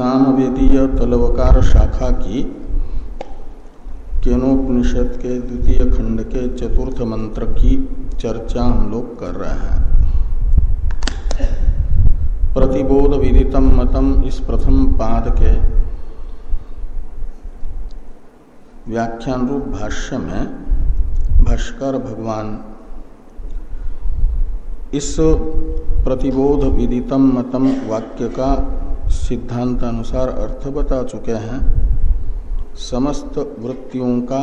सामवेदीय तलवकार शाखा की केनोपनिषद के द्वितीय खंड के चतुर्थ मंत्र की चर्चा हम लोग कर रहे हैं प्रतिबोध विदितम मतम इस प्रथम पाद के व्याख्यान रूप भाष्य में भाष्कर भगवान, इस प्रतिबोध विदितम मतम वाक्य का सिद्धांत अनुसार अर्थ बता चुके हैं। समस्त वृत्तियों का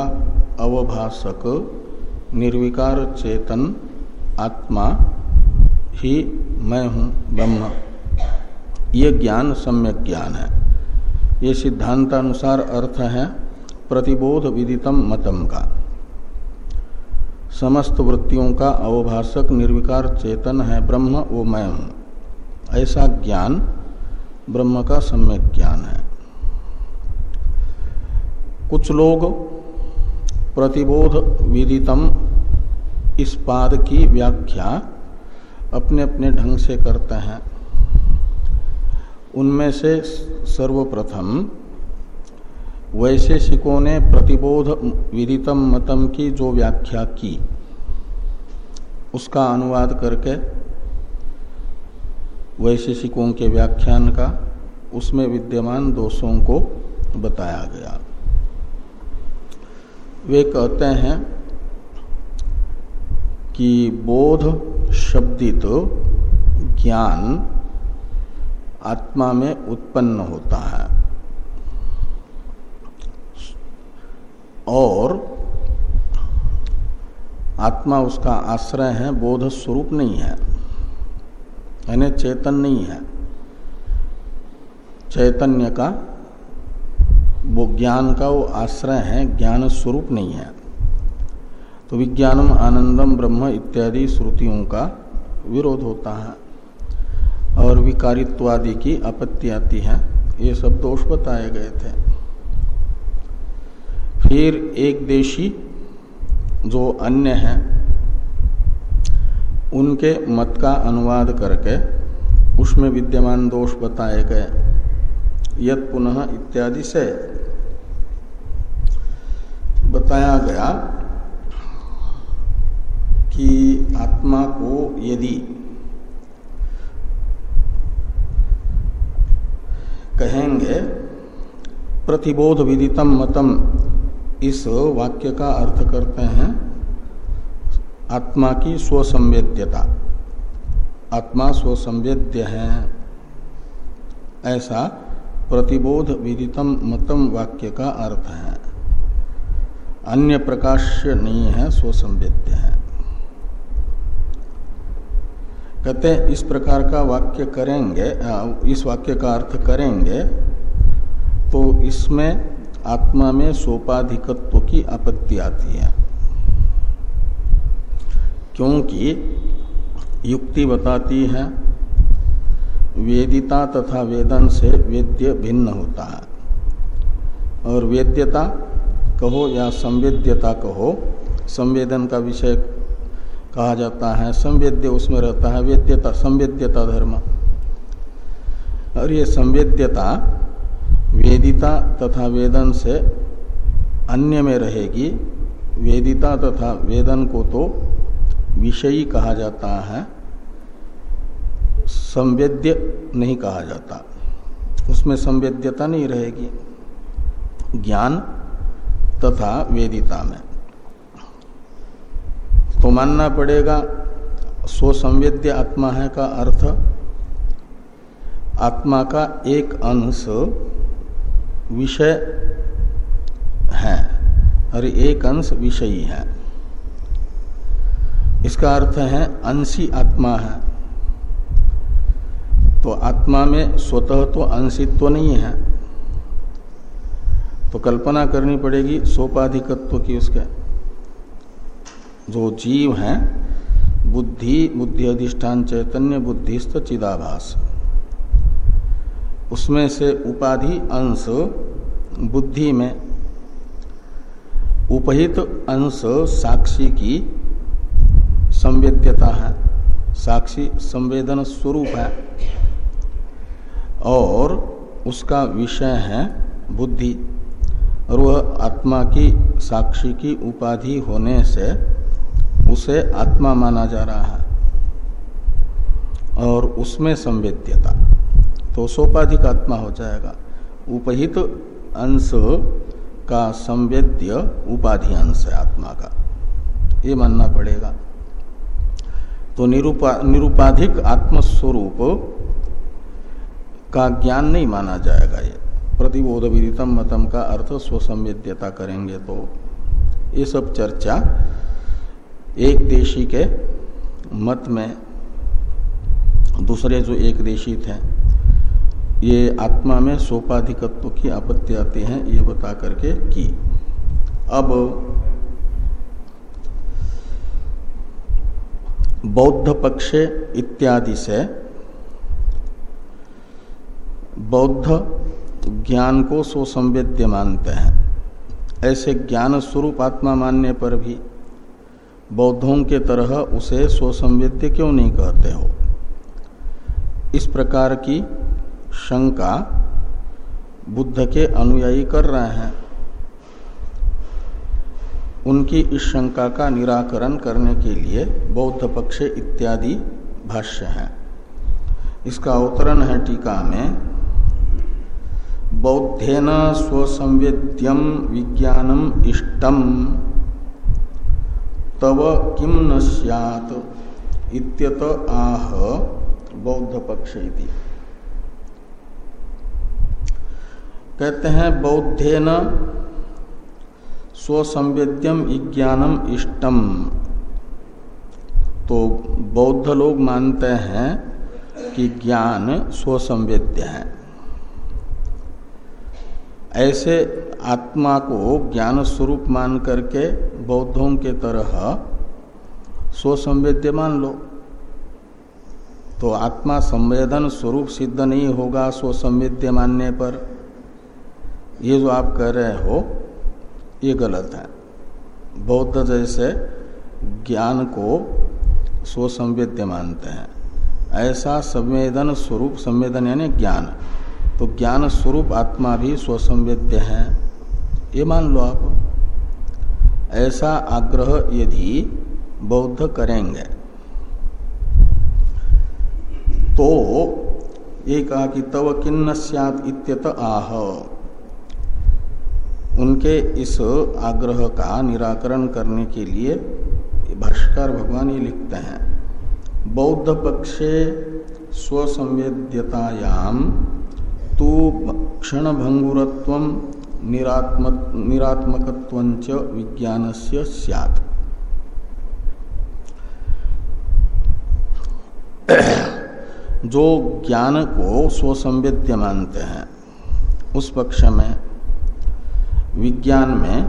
अवभाषक निर्विकार चेतन आत्मा ही मैं हूँ ब्रह्म। ये ज्ञान सम्यक ज्ञान है। ये सिद्धांतानुसार अर्थ है प्रतिबोध विदितम मतम का। समस्त वृत्तियों का अवभाषक निर्विकार चेतन है ब्रह्म, वो मैं हूँ। ऐसा ज्ञान ब्रह्म का सम्यक ज्ञान है। कुछ लोग प्रतिबोध विदितम इस पाद की व्याख्या अपने अपने ढंग से करते हैं। उनमें से सर्वप्रथम वैशेषिकों ने प्रतिबोध विदितम मतम की जो व्याख्या की, उसका अनुवाद करके वैशेषिकों के व्याख्यान का उसमें विद्यमान दोषों को बताया गया। वे कहते हैं कि बोध, शब्दित ज्ञान आत्मा में उत्पन्न होता है और आत्मा उसका आश्रय है, बोध स्वरूप नहीं है। यानी चेतन नहीं है। चैतन्य का, वो ज्ञान का वो आश्रय है, ज्ञान स्वरूप नहीं है। तो विज्ञानम आनंदम ब्रह्म इत्यादि श्रुतियों का विरोध होता है। और विकारित्वादि की आपत्ति आती है। ये सब दोष बताए गए थे। फिर एक देशी जो अन्य हैं उनके मत का अनुवाद करके उसमें विद्यमान दोष बताए गए। यद पुनः इत्यादि से बताया गया कि आत्मा को यदि कहेंगे प्रतिबोध विदितम मतम, इस वाक्य का अर्थ करते हैं आत्मा की स्वसंवेद्यता। आत्मा स्वसंवेद्य है। ऐसा प्रतिबोध विदितम मतम वाक्य का अर्थ है। अन्य प्रकाश्य नहीं है, स्वसंवेद्य है। कहते इस प्रकार का वाक्य करेंगे इस वाक्य का अर्थ करेंगे तो इसमें आत्मा में सोपाधिकत्व की आपत्ति आती है। क्योंकि युक्ति बताती है, वेदिता तथा वेदन से वेद्य भिन्न होता है। और वेद्यता कहो या संवेद्यता कहो, संवेदन का विषय कहा जाता है, संवेद्य उसमें रहता है, वेद्यता, संवेद्यता धर्म। और ये संवेद्यता वेदिता तथा वेदन से अन्य में रहेगी, वेदिता तथा वेदन को तो विषयी कहा जाता है, संवेद्य नहीं कहा जाता। उसमें संवेद्यता नहीं रहेगी। ज्ञान तथा वेदिता में। तो मानना पड़ेगा स्वसंवेद्य आत्मा है का अर्थ, आत्मा का एक अंश विषय है, और एक अंश विषयी है। इसका अर्थ है अंशी आत्मा है। तो आत्मा में स्वतः तो अंशित्व तो नहीं है। तो कल्पना करनी पड़ेगी सोपाधिकत्व की उसके। जो जीव है, बुद्धि बुद्धि अधिष्ठान चैतन्य बुद्धिस्त चिदाभास। उसमें से उपाधि अंश बुद्धि में, उपहित अंश साक्षी की संवेद्यता है, साक्षी संवेदन स्वरूप है। और उसका विषय है बुद्धि। और वह आत्मा की, साक्षी की उपाधि होने से उसे आत्मा माना जा रहा है। और उसमें संवेद्यता तो सोपाधिक आत्मा हो जाएगा। उपहित अंश का संवेद्य उपाधि अंश है आत्मा का। ये मानना पड़ेगा। तो निरूपा, निरूपाधिक आत्मस्वरूप का ज्ञान नहीं माना जाएगा ये। प्रतिबोध विदितम मतम का अर्थ स्वसंवेद्यता करेंगे तो। ये सब चर्चा एक देशी के मत में, दूसरे जो एक देशी थे, ये आत्मा में सोपाधिकत्व की आपत्ति आती है, ये बता करके की अब बौद्ध पक्ष इत्यादि से बौद्ध ज्ञान को स्वसंवेद्य मानते हैं। ऐसे ज्ञान स्वरूप आत्मा मानने पर भी बौद्धों के तरह उसे स्वसंवेद्य क्यों नहीं कहते हो? इस प्रकार की शंका बुद्ध के अनुयायी कर रहे हैं। उनकी इस शंका का निराकरण करने के लिए बौद्ध पक्ष इत्यादि भाष्य है। इसका अवतरण है टीका में, बौद्धेन स्वसंवेद्यम विज्ञानम इष्टम, तव किम न सैत इत्यत आह बौद्ध पक्ष कहते हैं बौद्धे न स्वसंवेद्यम विज्ञानम इष्टम। तो बौद्ध लोग मानते हैं कि ज्ञान स्वसंवेद्य है। ऐसे आत्मा को ज्ञान स्वरूप मान करके बौद्धों के तरह स्वसंवेद्य मान लो। तो आत्मा संवेदन स्वरूप सिद्ध नहीं होगा स्वसंवेद्य मानने पर। ये जो आप कह रहे हो ये गलत है। बौद्ध जैसे ज्ञान को स्वसंवेद्य मानते हैं। ऐसा संवेदन स्वरूप, संवेदन यानी ज्ञान। तो ज्ञान स्वरूप आत्मा भी स्वसंवेद्य है। ये मान लो आप। ऐसा आग्रह यदि बौद्ध करेंगे तो ये कहा कि तव किन्न इत्यत आह। उनके इस आग्रह का निराकरण करने के लिए भाष्कर भगवान ये लिखते हैं, बौद्ध पक्षे स्वसंवेद्यतायाम तो क्षण भंगुरत्व निरात्मक विज्ञान से सैत जो ज्ञान को स्वसंवेद्य मानते हैं, उस पक्ष में विज्ञान में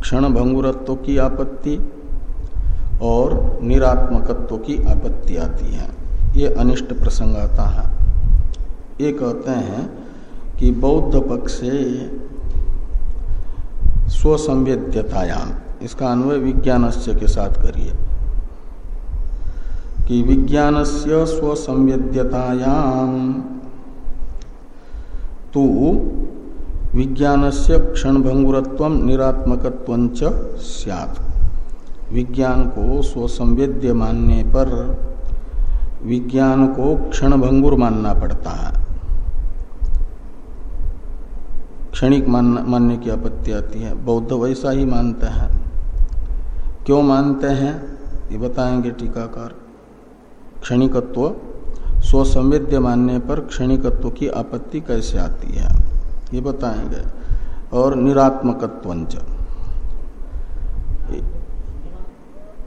क्षण भंगुरत्व की आपत्ति और निरात्मकत्व की आपत्ति आती है। ये अनिष्ट प्रसंग आता है। ये कहते हैं कि बौद्ध पक्ष से स्वसंवेद्यतायाम इसका अन्वय विज्ञान के साथ करिए। कि विज्ञान से स्वसंवेद्यतायाम तो विज्ञान से क्षण भंगुरत्व निरात्मकत्व सैत विज्ञान को स्वसंवेद्य मानने पर विज्ञान को क्षण भंगुर मानना पड़ता है। क्षणिक मानने की आपत्ति आती है। बौद्ध वैसा ही मानते हैं। क्यों मानते हैं? ये बताएँगे टीकाकार। क्षणिकत्व स्वसंवेद्य मानने पर क्षणिकत्व की आपत्ति कैसे आती है? ये बताएँगे। और निरात्मकत्व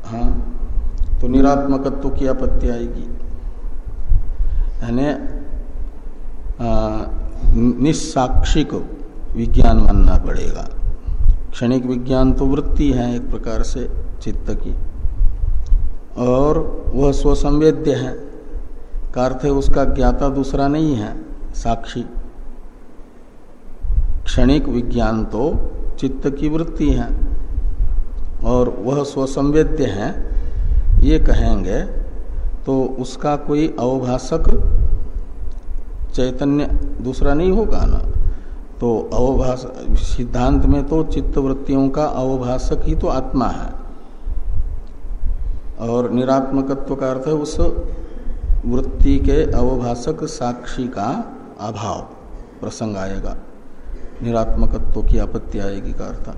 हाँ तो निरात्मकत्व की आपत्ति आएगी। यानी निस्साक्षिक विज्ञान मानना पड़ेगा। क्षणिक विज्ञान तो वृत्ति है एक प्रकार से चित्त की। और वह स्वसंवेद्य है। का उसका ज्ञाता दूसरा नहीं है, साक्षी। क्षणिक विज्ञान तो चित्त की वृत्ति है और वह स्वसंवेद्य है, ये कहेंगे तो उसका कोई अवभाषक चैतन्य दूसरा नहीं होगा ना? तो अवभाष, सिद्धांत में तो चित्त वृत्तियों का अवभाषक ही तो आत्मा है। और निरात्मकत्व का अर्थ है उस वृत्ति के अवभाषक साक्षी का अभाव, प्रसंग आएगा। निरात्मकत्व की आपत्ति आएगी का अर्थ?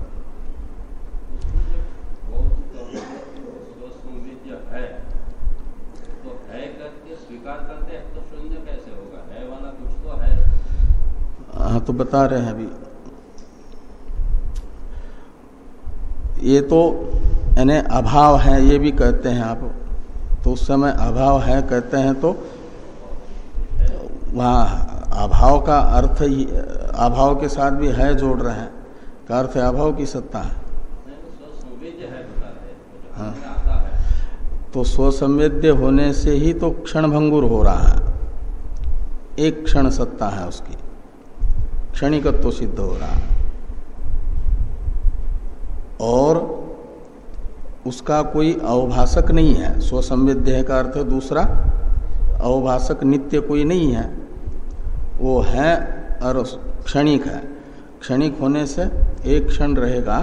हाँ तो बता रहे हैं अभी। ये तो यानी अभाव है, ये भी कहते हैं आप। तो उस समय अभाव है, कहते हैं तो वहाँ अभाव का अर्थ अभाव के साथ भी है जोड़ रहे हैं। का अर्थ अभाव की सत्ता है। हाँ। तो स्वसंवेद्य होने से ही तो क्षण भंगुर हो रहा है। एक क्षण सत्ता है उसकी। क्षणिकत्व तो सिद्ध हो रहा है। और उसका कोई अवभाषक नहीं है। स्वसंवेद्य का अर्थ दूसरा। अवभाषक नित्य कोई नहीं है। वो है और क्षणिक है। क्षणिक होने से एक क्षण रहेगा,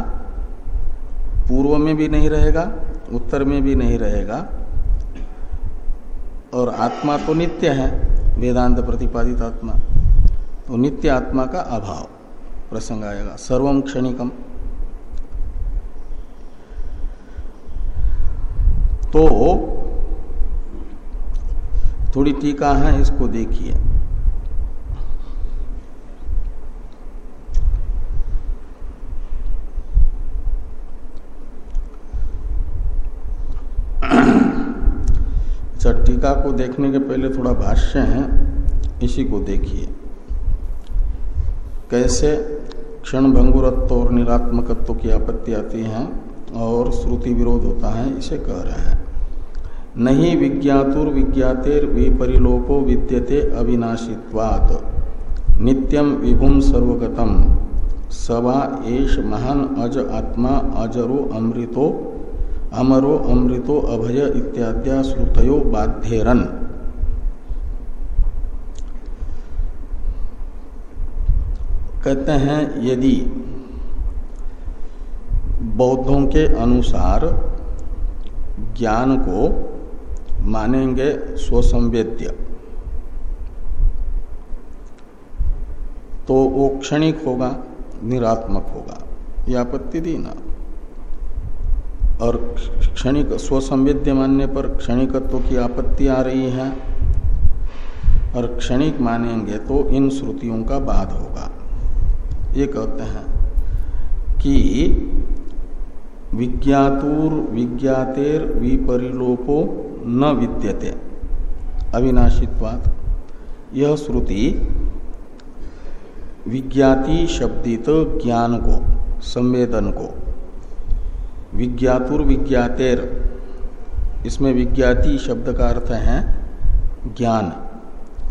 पूर्व में भी नहीं रहेगा, उत्तर में भी नहीं रहेगा। और आत्मा तो नित्य है, वेदांत प्रतिपादित आत्मा। तो नित्य आत्मा का अभाव प्रसंग आएगा सर्वम क्षणिकम। तो थोड़ी टीका है, इसको देखिए। टीका को देखने के पहले थोड़ा भाष्य है, इसी को देखिए। कैसे क्षण भंगुरत्व और निरात्मकत्व की आपत्ति आती है और श्रुति विरोध होता है, इसे कह रहे हैं। नहीं विज्ञातुर विज्ञातेर विपरिलोपो विद्यते अविनाशित्वात्। नित्यम विभुम सर्वगतम। सवा एष महान अज आत्मा अजरो अमृतो अमरो अमृतो अभय इत्याद्या श्रुतयो बाध्यरन। कहते हैं, यदि बौद्धों के अनुसार ज्ञान को मानेंगे स्वसंवेद्य तो वो क्षणिक होगा, निरात्मक होगा यह आपत्ति दी ना और क्षणिक स्वसंवेद्य मानने पर क्षणिकत्व की आपत्ति आ रही है और क्षणिक मानेंगे तो इन श्रुतियों का बाद होगा। ये कहते हैं कि विज्ञातुर विज्ञातेर विपरिलोपो न विद्यते। अविनाशित्वात। यह श्रुति विज्ञाति शब्दित ज्ञान को, संवेदन को विज्ञातुर विज्ञातेर। इसमें विज्ञाति शब्द का अर्थ है ज्ञान,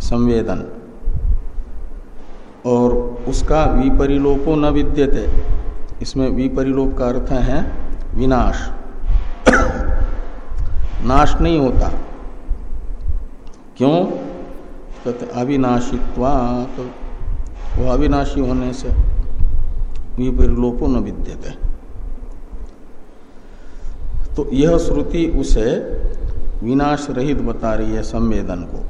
संवेदन। और उसका विपरिलोपो न विद्यते। इसमें विपरिलोप का अर्थ है विनाश। नाश नहीं होता। क्यों? कहते अविनाशित्वा तो वो अविनाशी होने से विपरिलोपो न विद्यते। तो यह श्रुति उसे विनाश रहित बता रही है संवेदन को।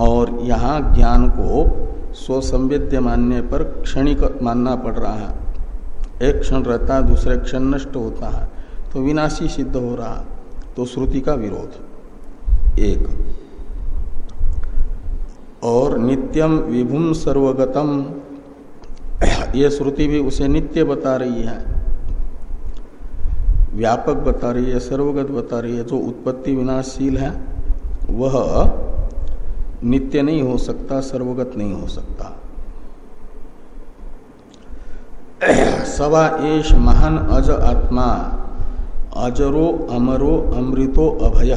और यहाँ ज्ञान को स्वसंवेद्य मानने पर क्षणिक मानना पड़ रहा है। एक क्षण रहता है, दूसरे क्षण नष्ट होता है तो विनाशी सिद्ध हो रहा तो श्रुति का विरोध। एक। और नित्यम विभुम सर्वगतम। ये श्रुति भी उसे नित्य बता रही है। व्यापक बता रही है, सर्वगत बता रही है, जो उत्पत्ति विनाशशील है, वह नित्य नहीं हो सकता, सर्वगत नहीं हो सकता। सवा एश महान अज आत्मा, अजरो अमरो अमृतो अभय,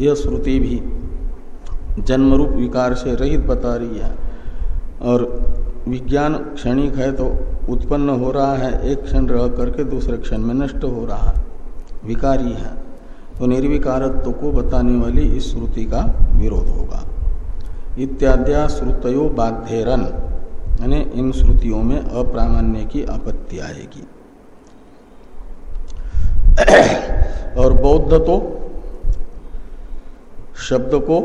यह श्रुति भी जन्मरूप विकार से रहित बता रही है। और विज्ञान क्षणिक है तो उत्पन्न हो रहा है, एक क्षण रह करके दूसरे क्षण में नष्ट हो रहा है। विकारी है। तो निर्विकारत्व को बताने वाली इस श्रुति का विरोध होगा। इत्याद्या श्रुतयो बाध्यरन, यानी इन श्रुतियों में अप्रामाण्य की आपत्ति आएगी। और बौद्ध तो शब्द को,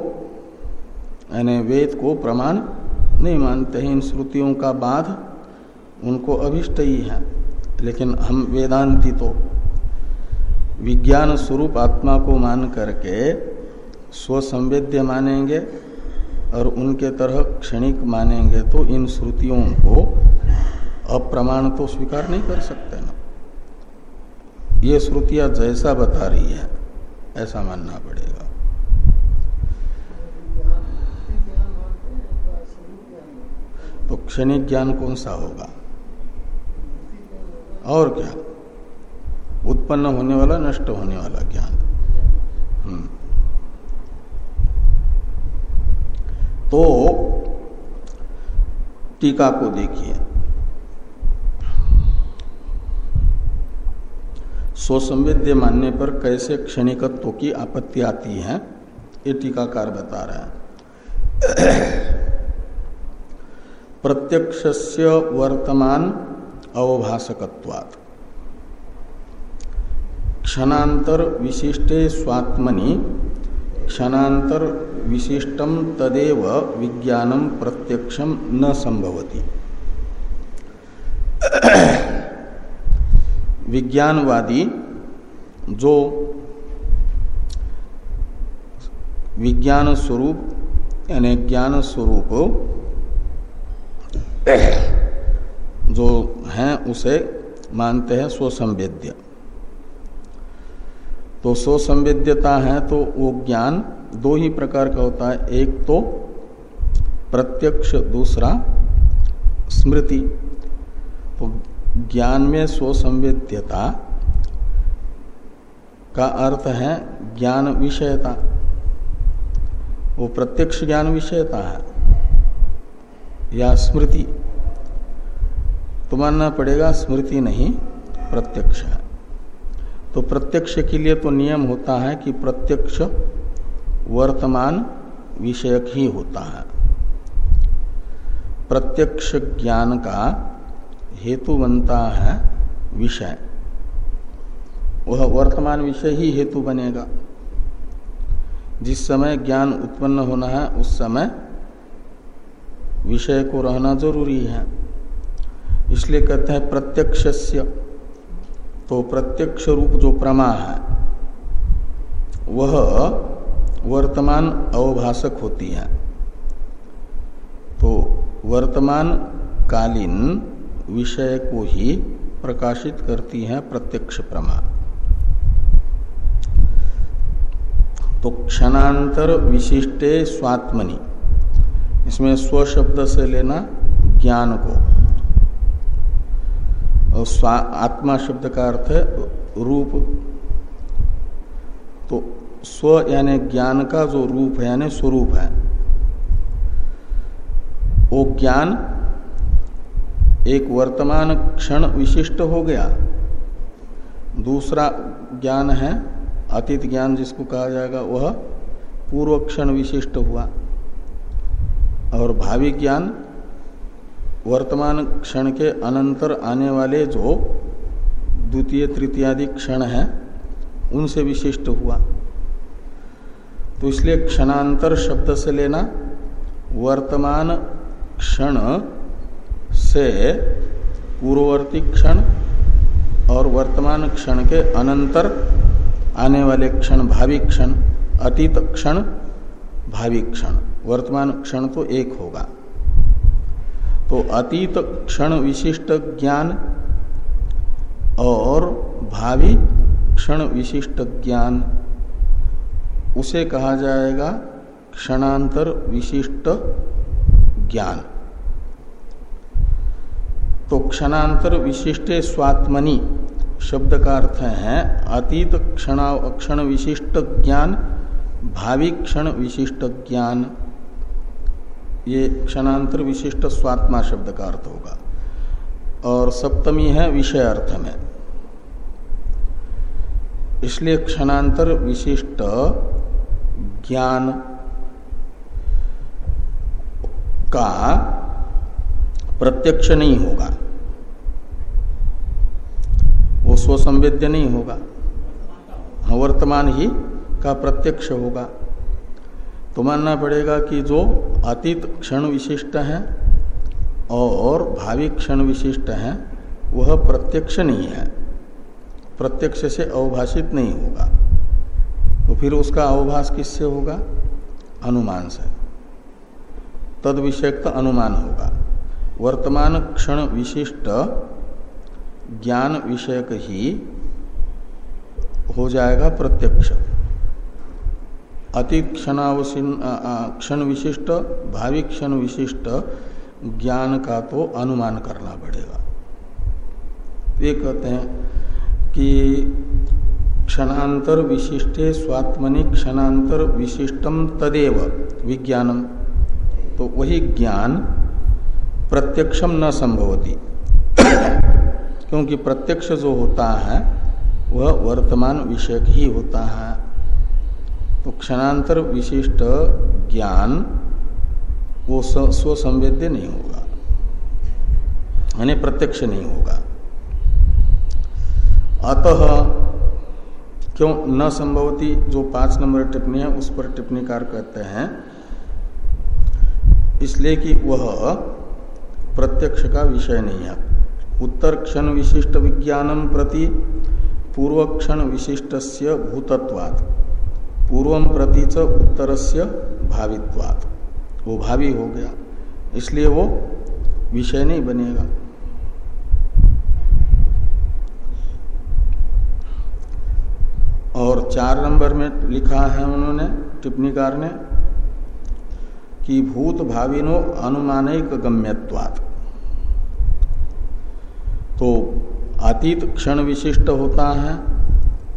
यानी वेद को प्रमाण नहीं मानते हैं। इन श्रुतियों का बाध उनको अभिष्ट ही है। लेकिन हम वेदांती तो विज्ञान स्वरूप आत्मा को मान करके स्वसंवेद्य मानेंगे और उनके तरह क्षणिक मानेंगे तो इन श्रुतियों को अप्रमाण तो स्वीकार नहीं कर सकते ना। ये श्रुतियाँ जैसा बता रही है, ऐसा मानना पड़ेगा। तो क्षणिक ज्ञान कौन सा होगा? और क्या? उत्पन्न होने वाला, नष्ट होने वाला ज्ञान। हम्म। तो टीका को देखिए। स्वसंवेद्य मानने पर कैसे क्षणिकत्व की आपत्ति आती है, ये टीकाकार बता रहा है। प्रत्यक्ष वर्तमान अवभाषकत्वात् क्षणांतर विशिष्टे स्वात्मनि, क्षणांतर विशिष्टम तदेव विज्ञानम प्रत्यक्षम न संभवती। विज्ञानवादी जो विज्ञान स्वरूप यानी ज्ञान स्वरूप जो हैं उसे मानते हैं स्वसंवेद्य। तो स्वसंवेद्यता है तो वो ज्ञान दो ही प्रकार का होता है, एक तो प्रत्यक्ष, दूसरा स्मृति। तो ज्ञान में स्वसंवेद्यता का अर्थ है ज्ञान विषयता। वो प्रत्यक्ष ज्ञान विषयता है या स्मृति। तो मानना पड़ेगा स्मृति नहीं, प्रत्यक्ष है। तो प्रत्यक्ष के लिए तो नियम होता है कि प्रत्यक्ष वर्तमान विषयक ही होता है। प्रत्यक्ष ज्ञान का हेतु बनता है विषय। वह वर्तमान विषय ही हेतु बनेगा। जिस समय ज्ञान उत्पन्न होना है, उस समय विषय को रहना ज़रूरी है। इसलिए कहते हैं प्रत्यक्ष तो प्रत्यक्ष रूप जो प्रमा है, वह वर्तमान अवभाषक होती है। तो वर्तमान कालीन विषय को ही प्रकाशित करती है प्रत्यक्ष प्रमा। तो क्षणांतर विशिष्टे स्वात्मनि, इसमें स्व शब्द से लेना ज्ञान को। और आत्मा शब्द का अर्थ है रूप। तो स्व यानी ज्ञान का जो रूप है, यानी स्वरूप है। वो ज्ञान एक वर्तमान क्षण विशिष्ट हो गया। दूसरा ज्ञान है, अतीत ज्ञान जिसको कहा जाएगा, वह पूर्व क्षण विशिष्ट हुआ। और भावी ज्ञान वर्तमान क्षण के अनंतर आने वाले जो द्वितीय, तृतीयादि क्षण है, उनसे विशिष्ट हुआ। तो इसलिए क्षणांतर शब्द से लेना, वर्तमान क्षण से पूर्ववर्ती क्षण और वर्तमान क्षण के अनंतर आने वाले क्षण, भावी क्षण, अतीत क्षण, भावी क्षण। वर्तमान क्षण तो एक होगा। तो अतीत क्षण विशिष्ट ज्ञान और भावी क्षण विशिष्ट ज्ञान, उसे कहा जाएगा क्षणांतर विशिष्ट ज्ञान। तो क्षणांतर विशिष्ट स्वात्मनि शब्द का अर्थ है अतीत क्षण क्षण विशिष्ट ज्ञान, भावी क्षण विशिष्ट ज्ञान। ये क्षणांतर विशिष्ट स्वात्मा शब्द का अर्थ होगा। और सप्तमी है विषय अर्थ में। इसलिए क्षणांतर विशिष्ट ज्ञान का प्रत्यक्ष नहीं होगा। वो स्वसंवेद्य नहीं होगा। हाँ, वर्तमान ही का प्रत्यक्ष होगा। तो मानना पड़ेगा कि जो अतीत क्षण विशिष्ट है और भावी क्षण विशिष्ट है, वह प्रत्यक्ष नहीं है। प्रत्यक्ष से अवभाषित नहीं होगा। तो फिर उसका अवभाष किससे होगा? अनुमान से। तद विषयक अनुमान होगा। वर्तमान क्षण विशिष्ट ज्ञान विषयक ही हो जाएगा प्रत्यक्ष। क्षणावसीन क्षण विशिष्ट भावी क्षण विशिष्ट ज्ञान का तो अनुमान करना पड़ेगा। ये कहते हैं कि क्षणांतर विशिष्टे स्वात्मनि क्षणांतर विशिष्टम तदेव विज्ञानम। तो वही ज्ञान प्रत्यक्षम न संभवती। क्योंकि प्रत्यक्ष जो होता है, वह वर्तमान विषयक ही होता है। तो क्षणांतर विशिष्ट ज्ञान वो स्वसंवेद्य नहीं होगा। यानी प्रत्यक्ष नहीं होगा। अतः क्यों न संभवती जो पाँच नंबर टिप्पणी है, उस पर टिप्पणीकार कहते हैं, इसलिए कि वह प्रत्यक्ष का विषय नहीं है। उत्तर क्षण विशिष्ट विज्ञानम प्रति पूर्व क्षण विशिष्ट से भूतत्वात्। पूर्व प्रति च उत्तर से भावित्वात्। वो भावी हो गया। इसलिए वो विषय नहीं बनेगा। और चार नंबर में लिखा है उन्होंने, टिप्पणीकार ने, कि भूत भाविनो अनुमानिक गम्यत्वात्। तो अतीत क्षण विशिष्ट होता है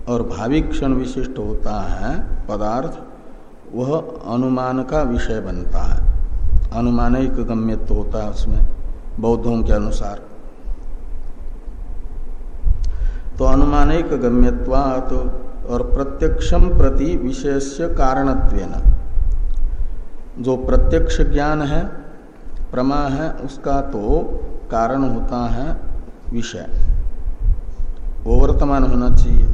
और भावी क्षण विशिष्ट होता है, पदार्थ, वह अनुमान का विषय बनता है। अनुमानिक गम्यत्व होता है उसमें, बौद्धों के अनुसार। तो अनुमानिक गम्यत्वात और प्रत्यक्षम प्रति विशेष से कारणत्वेन। जो प्रत्यक्ष ज्ञान है, प्रमा है, उसका तो कारण होता है विषय। वो वर्तमान होना चाहिए।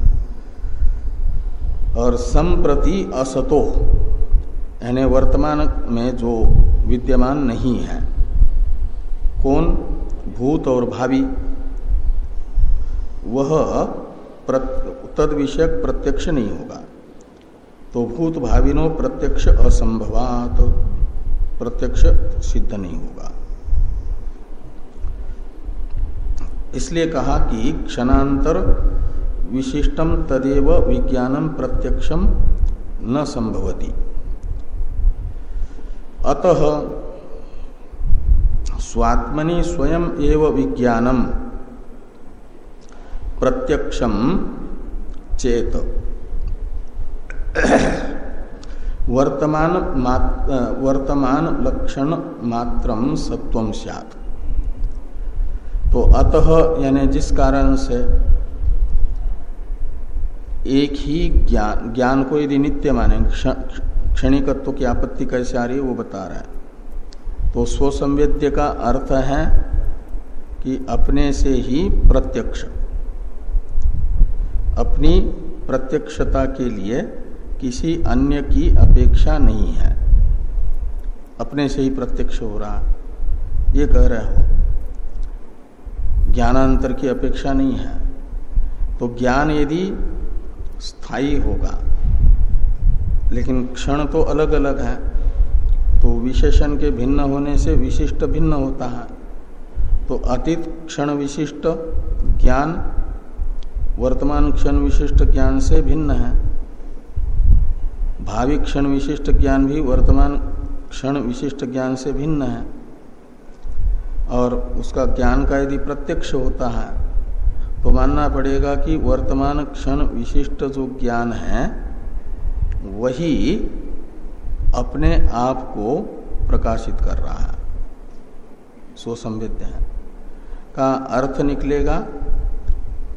और संप्रति असतो। यानी वर्तमान में जो विद्यमान नहीं है। कौन? भूत और भावी। वह तद विषयक प्रत्यक्ष नहीं होगा। तो भूत भाविनो प्रत्यक्ष असंभवात। प्रत्यक्ष सिद्ध नहीं होगा। इसलिए कहा कि क्षणांतर विशिष्टम तदेव विज्ञानम प्रत्यक्षम न संभवती अतः स्वात्मनि स्वयं एव विज्ञानम प्रत्यक्षम चेत। वर्तमान वर्तमान लक्षण मात्रम सत्वम सैत् तो अतः यानी जिस कारण से एक ही ज्ञान ज्ञान को यदि नित्य माने क्षणिकत्व की आपत्ति कैसे आ रही है, वो बता रहा है। तो स्वसंवेद्य का अर्थ है कि अपने से ही प्रत्यक्ष। अपनी प्रत्यक्षता के लिए किसी अन्य की अपेक्षा नहीं है। अपने से ही प्रत्यक्ष हो रहा। ये कह रहे हो। ज्ञानांतर की अपेक्षा नहीं है। तो ज्ञान यदि स्थायी होगा। लेकिन क्षण तो अलग अलग है तो विशेषण के भिन्न होने से विशिष्ट भिन्न होता है। तो अतीत क्षण विशिष्ट, ज्ञान, वर्तमान क्षण विशिष्ट ज्ञान से भिन्न है। भावी क्षण विशिष्ट ज्ञान भी वर्तमान क्षण विशिष्ट ज्ञान से भिन्न है। और उसका ज्ञान का यदि प्रत्यक्ष होता है तो मानना पड़ेगा कि वर्तमान क्षण विशिष्ट जो ज्ञान है, वही अपने आप को प्रकाशित कर रहा है। सो संविद्य है। का अर्थ निकलेगा,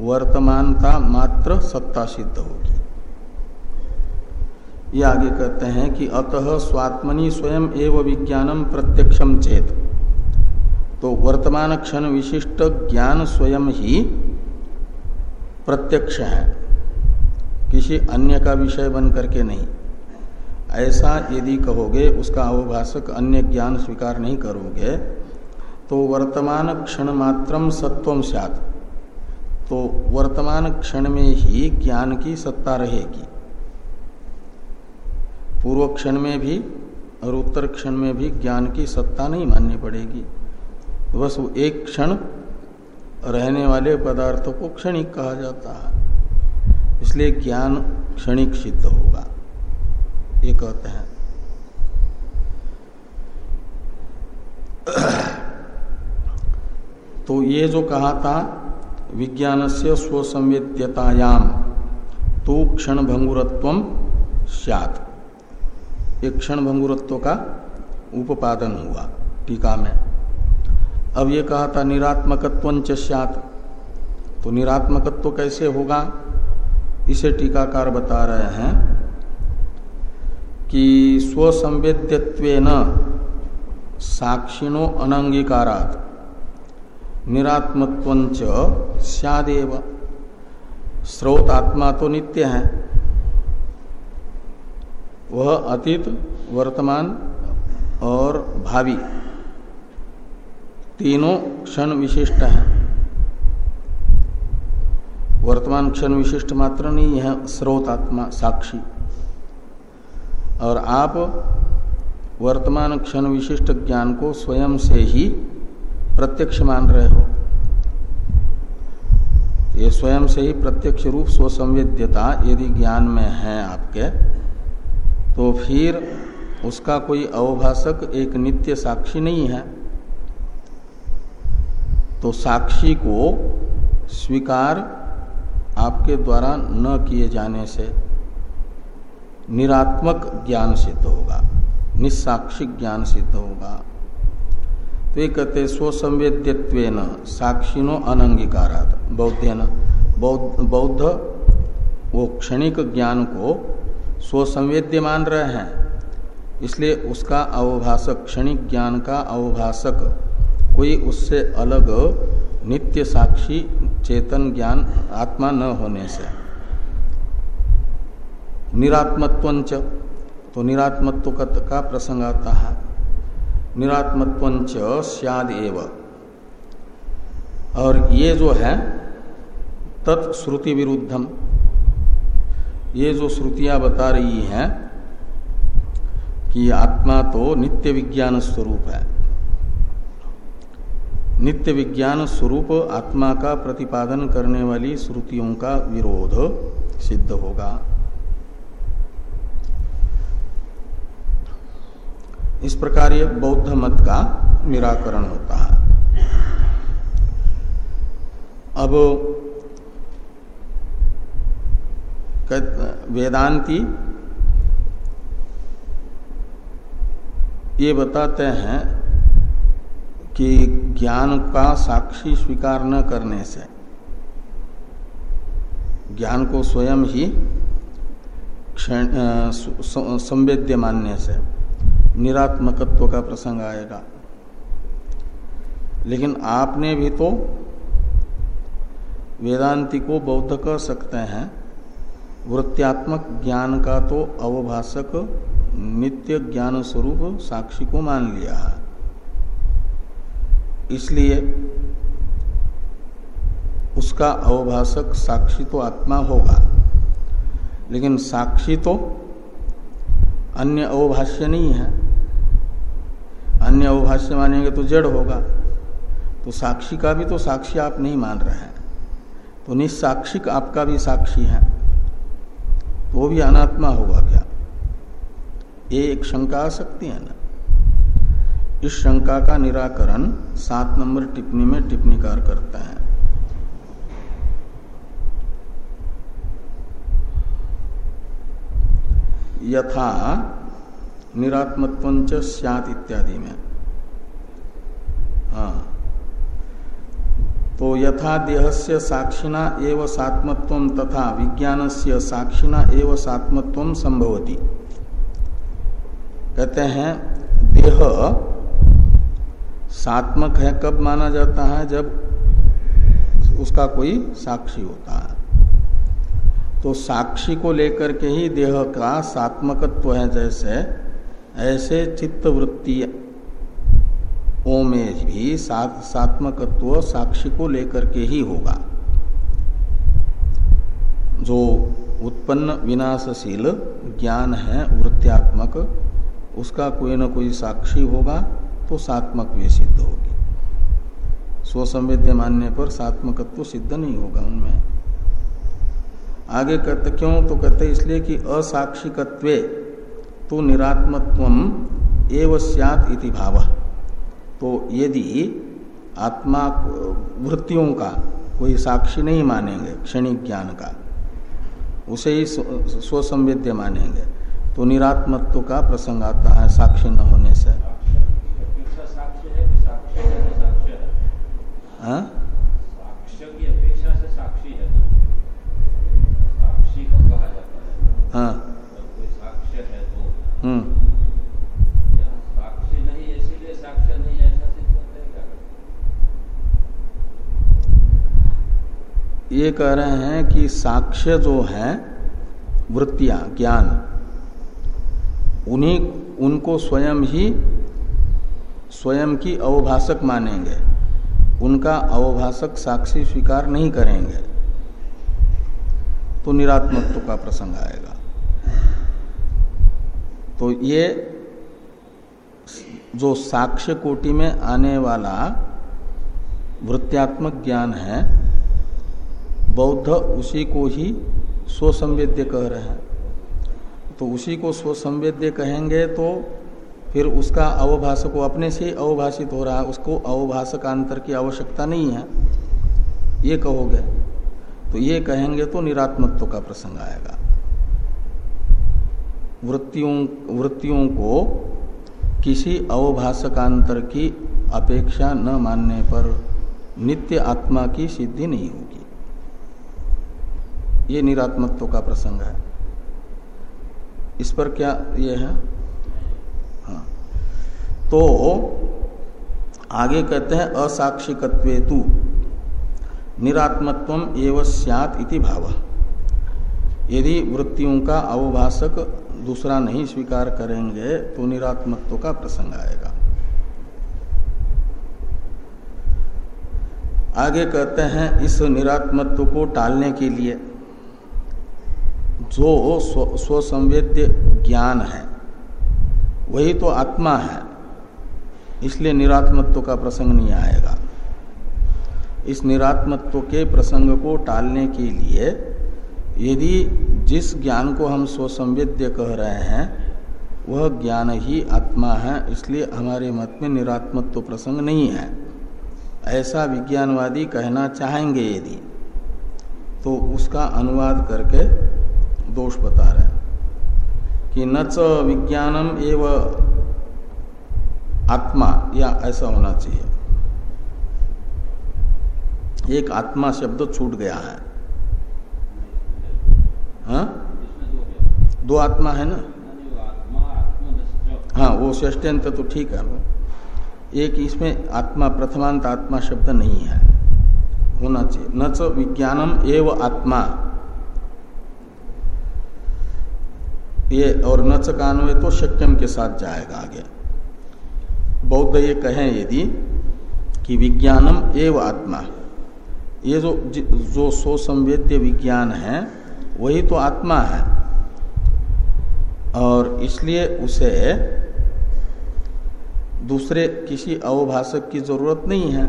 वर्तमानता मात्र सत्ता सिद्ध होगी। ये आगे कहते हैं कि अतः स्वात्मनि स्वयं एवं विज्ञानम प्रत्यक्षम चेत। तो वर्तमान क्षण विशिष्ट ज्ञान स्वयं ही प्रत्यक्ष है। किसी अन्य का विषय बन करके नहीं। ऐसा यदि कहोगे, उसका अवभाषक अन्य ज्ञान स्वीकार नहीं करोगे तो वर्तमान क्षण मात्रम सत्वम सात तो वर्तमान क्षण में ही ज्ञान की सत्ता रहेगी। पूर्व क्षण में भी और उत्तर क्षण में भी ज्ञान की सत्ता नहीं माननी पड़ेगी। बस वो एक क्षण रहने वाले पदार्थों को क्षणिक कहा जाता है। इसलिए ज्ञान क्षणिक सिद्ध होगा। ये कहते हैं। तो ये जो कहा था विज्ञान से स्वसंवेद्यतायाम तो क्षण भंगुरत्व सैत एक क्षण भंगुरत्व का उपादन हुआ, टीका में। अब ये कहा था, निरात्मकत्व सैत तो निरात्मकत्व कैसे होगा? इसे टीकाकार बता रहे हैं कि स्वसंवेद्यत्व साक्षिणो अनंगीकारात। निरात्मत्व सदेव स्रोत आत्मा तो नित्य है। वह अतीत, वर्तमान और भावी। तीनों क्षण विशिष्ट हैं। वर्तमान क्षण विशिष्ट मात्र नहीं है स्रोत आत्मा, साक्षी। और आप वर्तमान क्षण विशिष्ट ज्ञान को स्वयं से ही प्रत्यक्ष मान रहे हो। ये स्वयं से ही प्रत्यक्ष रूप स्वसंवेद्यता यदि ज्ञान में है आपके तो फिर उसका कोई अवभाषक एक नित्य साक्षी नहीं है। तो साक्षी को स्वीकार आपके द्वारा न किए जाने से निरात्मक ज्ञान सिद्ध होगा, निस्साक्षिक ज्ञान सिद्ध होगा। तो ये कहते स्वसंवेद्यत्व साक्षिनो अनंगीकारात बौद्ध बौद्ध वो क्षणिक ज्ञान को स्वसंवेद्य मान रहे हैं, इसलिए उसका अवभाषक, क्षणिक ज्ञान का अवभाषक कोई उससे अलग नित्य साक्षी, चेतन ज्ञान, आत्मा न होने से। निरात्मत्व तो निरात्मत्व का प्रसंग आता है। निरात्मत्व सियाद एव। और ये जो है तत्श्रुति विरुद्धम ये जो श्रुतियाँ बता रही हैं कि आत्मा तो नित्य विज्ञान स्वरूप है। नित्य विज्ञान स्वरूप आत्मा का प्रतिपादन करने वाली श्रुतियों का विरोध सिद्ध होगा। इस प्रकार ये बौद्ध मत का निराकरण होता है। अब वेदांती ये बताते हैं कि ज्ञान का साक्षी स्वीकार न करने से, ज्ञान को स्वयं ही क्षण संवेद्य मानने से निरात्मकत्व का प्रसंग आएगा। लेकिन आपने भी तो वेदांति को बौद्ध कह सकते हैं, वृत्त्यात्मक ज्ञान का तो अवभाषक नित्य ज्ञान स्वरूप साक्षी को मान लिया। है इसलिए उसका अवभाषक साक्षी तो आत्मा होगा। लेकिन साक्षी तो अन्य अवभाष्य नहीं है। अन्य अवभाष्य मानेंगे तो जड़ होगा। तो साक्षी का भी तो साक्षी आप नहीं मान रहे हैं। तो निस्साक्षिक आपका भी साक्षी है। तो वो भी अनात्मा होगा क्या? ये एक शंका आ सकती है ना? इस शंका का निराकरण सात नंबर टिप्पणी में टिप्पणीकार करता है। यथा निरात्मत्व सियात इत्यादि में। हाँ। तो यथा देह से साक्षिणा एवं सात्मत्व तथा विज्ञान से साक्षिणा एवं सात्मत्व संभवती। कहते हैं, देह सात्मक है, कब माना जाता है? जब उसका कोई साक्षी होता है। तो साक्षी को लेकर के ही देह का सात्मकत्व है जैसे, ऐसे चित्त वृत्ति में भी सात, सात्मकत्व साक्षी को लेकर के ही होगा। जो उत्पन्न विनाशशील ज्ञान है, वृत्त्यात्मक, उसका कोई ना कोई साक्षी होगा। तो सात्मक भी सिद्ध होगी। स्वसंवेद्य मानने पर सात्मकत्व सिद्ध नहीं होगा उनमें। आगे कहते क्यों? तो कहते इसलिए कि असाक्षिकत्वे तो निरात्मत्व एव इति भाव। तो यदि आत्मा वृत्तियों का कोई साक्षी नहीं मानेंगे, क्षणिक ज्ञान का, उसे ही स्वसंवेद्य मानेंगे तो निरात्मत्व का प्रसंग आता है साक्षी न होने से। हाँ? हाँ हम्म। ये कह रहे हैं कि साक्ष्य जो है वृत्तियाँ ज्ञान उन्हीं उनको स्वयं ही स्वयं की अवभाषक मानेंगे। उनका अवभाषक साक्षी स्वीकार नहीं करेंगे तो निरात्मत्व का प्रसंग आएगा। तो ये जो साक्ष्य कोटि में आने वाला वृत्त्यात्मक ज्ञान है, बौद्ध उसी को ही स्वसंवेद्य कह रहे हैं। तो उसी को स्वसंवेद्य कहेंगे तो फिर उसका अवभाषक को अपने से अवभाषित हो रहा है। उसको अवभाषकांतर की आवश्यकता नहीं है। ये कहोगे। तो ये कहेंगे तो निरात्मत्व का प्रसंग आएगा। वृत्तियों वृत्तियों को किसी अवभाषकांतर की अपेक्षा न मानने पर नित्य आत्मा की सिद्धि नहीं होगी। ये निरात्मत्व का प्रसंग है। इस पर क्या ये हाँ? तो आगे कहते हैं असाक्षिकत्वे तु निरात्मत्व एवं सियात इति भाव। यदि वृत्तियों का अवभाषक दूसरा नहीं स्वीकार करेंगे तो निरात्मत्व का प्रसंग आएगा। आगे कहते हैं, इस निरात्मत्व को टालने के लिए जो स्वसंवेद्य ज्ञान है, वही तो आत्मा है। इसलिए निरात्मत्व का प्रसंग नहीं आएगा। इस निरात्मत्व के प्रसंग को टालने के लिए यदि जिस ज्ञान को हम स्वसंवेद्य कह रहे हैं, वह ज्ञान ही आत्मा है, इसलिए हमारे मत में निरात्मत्व प्रसंग नहीं है। ऐसा विज्ञानवादी कहना चाहेंगे यदि तो उसका अनुवाद करके दोष बता रहे कि न च विज्ञानम एव आत्मा, या ऐसा होना चाहिए। एक आत्मा शब्द छूट गया है। हा? दो आत्मा है ना? हाँ वो ष्टंत तो ठीक है। एक इसमें आत्मा, प्रथमांत आत्मा शब्द नहीं है। होना चाहिए। न च विज्ञानम, एव आत्मा। ये और नच कान्वय तो शक्यम के साथ जाएगा आगे। बौद्ध ये कहें यदि कि विज्ञानम एव आत्मा। ये जो जो सो संवेद्य विज्ञान है, वही तो आत्मा है। और इसलिए उसे दूसरे किसी अवभाषक की ज़रूरत नहीं है।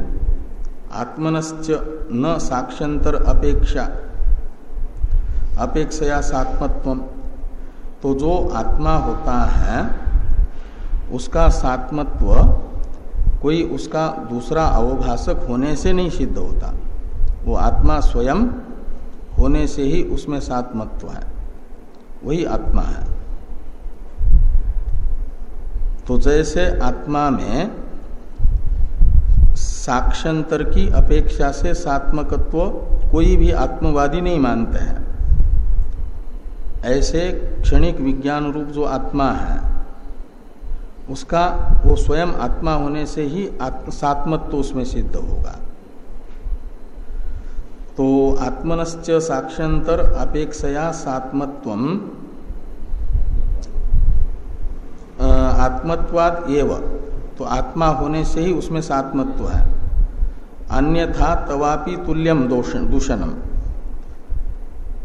आत्मनश्च न साक्षांतर अपेक्षा, अपेक्षया सात्मत्व तो जो आत्मा होता है उसका सात्मत्व कोई उसका दूसरा अवभाषक होने से नहीं सिद्ध होता। वो आत्मा स्वयं होने से ही उसमें सात्मत्व है। वही आत्मा है। तो जैसे आत्मा में साक्षांतर की अपेक्षा से सात्मकत्व कोई भी आत्मवादी नहीं मानते हैं। ऐसे क्षणिक विज्ञान रूप जो आत्मा है उसका, वो स्वयं आत्मा होने से ही सात्मत्व उसमें सिद्ध होगा। तो आत्मनश्च साक्षांतर अपेक्षया सात्मत्व आत्मत्वाद एव। तो आत्मा होने से ही उसमें सात्मत्व है। अन्यथा तवापि तुल्यम दोषण दूषणम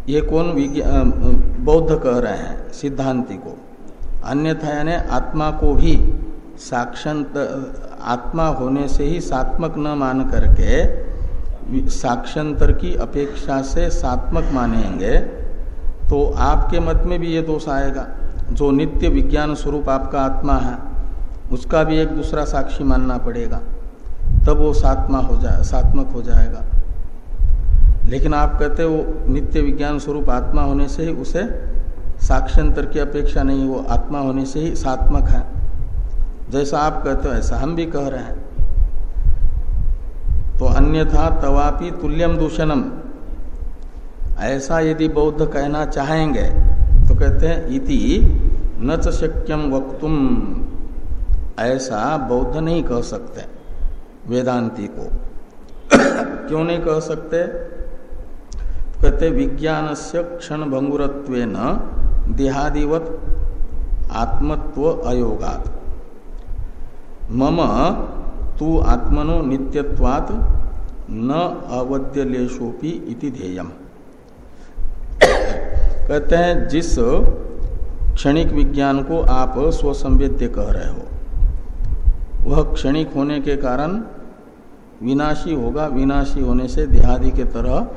ये कौन विज्ञान बौद्ध कह रहे हैं, सिद्धांति को। अन्यथा यानी आत्मा को भी साक्षांत, आत्मा होने से ही सात्मक न मान करके साक्षांतर की अपेक्षा से सात्मक मानेंगे तो आपके मत में भी ये दोष आएगा। जो नित्य विज्ञान स्वरूप आपका आत्मा है, उसका भी एक दूसरा साक्षी मानना पड़ेगा। तब वो सात्मा हो जाए सात्मक हो जाएगा। लेकिन आप कहते हो नित्य विज्ञान स्वरूप आत्मा होने से ही उसे साक्षांतर की अपेक्षा नहीं, वो आत्मा होने से ही सात्मक है। जैसा आप कहते हो, ऐसा हम भी कह रहे हैं। तो अन्यथा तवापि तुल्यम दूषणम। ऐसा यदि बौद्ध कहना चाहेंगे तो कहते हैं, इति न शक्यम वक्तुम। ऐसा बौद्ध नहीं कह सकते, वेदांति को। क्यों नहीं कह सकते? कहते विज्ञान से क्षण भंगुरत्व देहादिवत आत्मत्व अयोगात। मम तू आत्मनो नित्यत्वात न अवध्यलेशोपी इति ध्येयम। कहते हैं, जिस क्षणिक विज्ञान को आप स्वसंवेद्य कह रहे हो, वह क्षणिक होने के कारण विनाशी होगा, विनाशी होने से देहादि के तरह